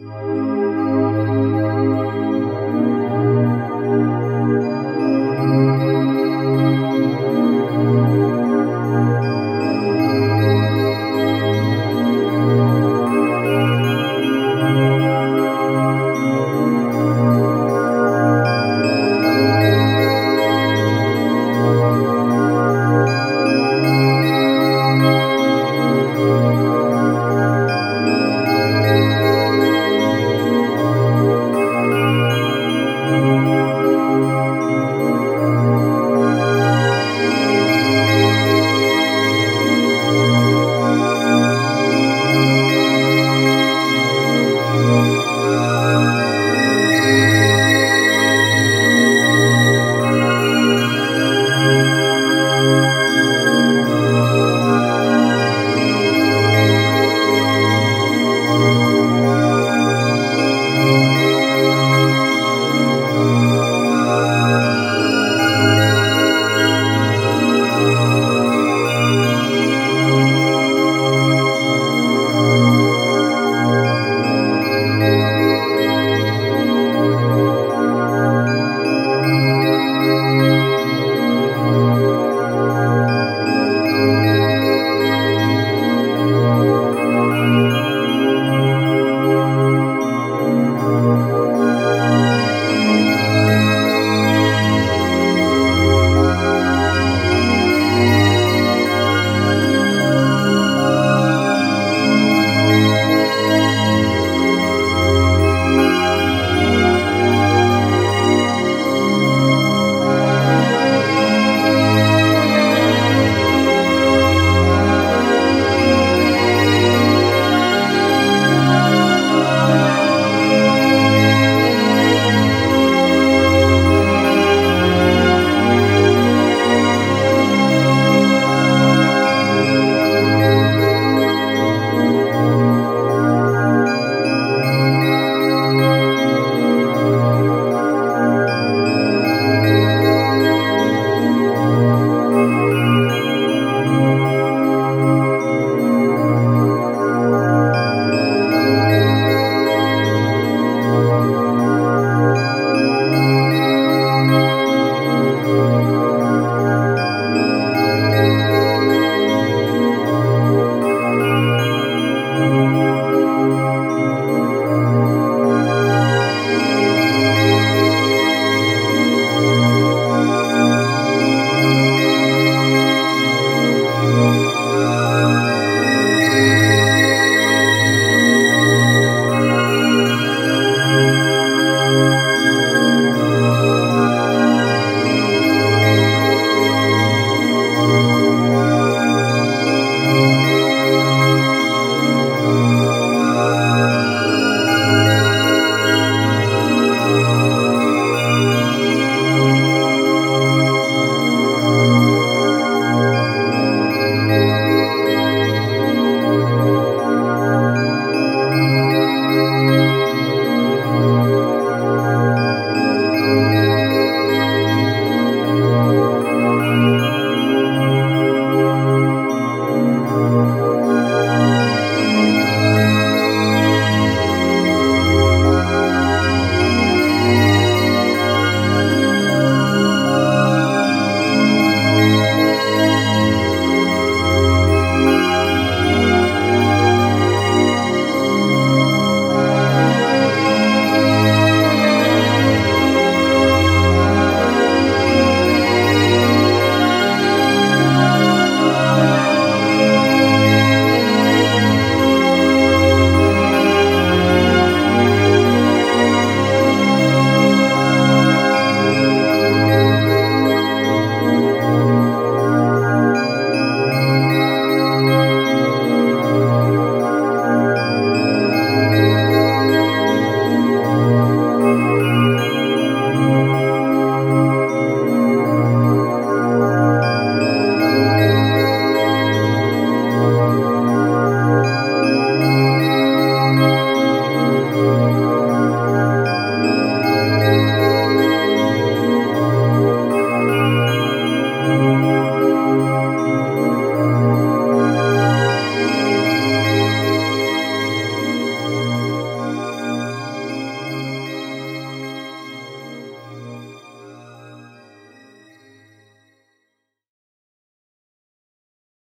Música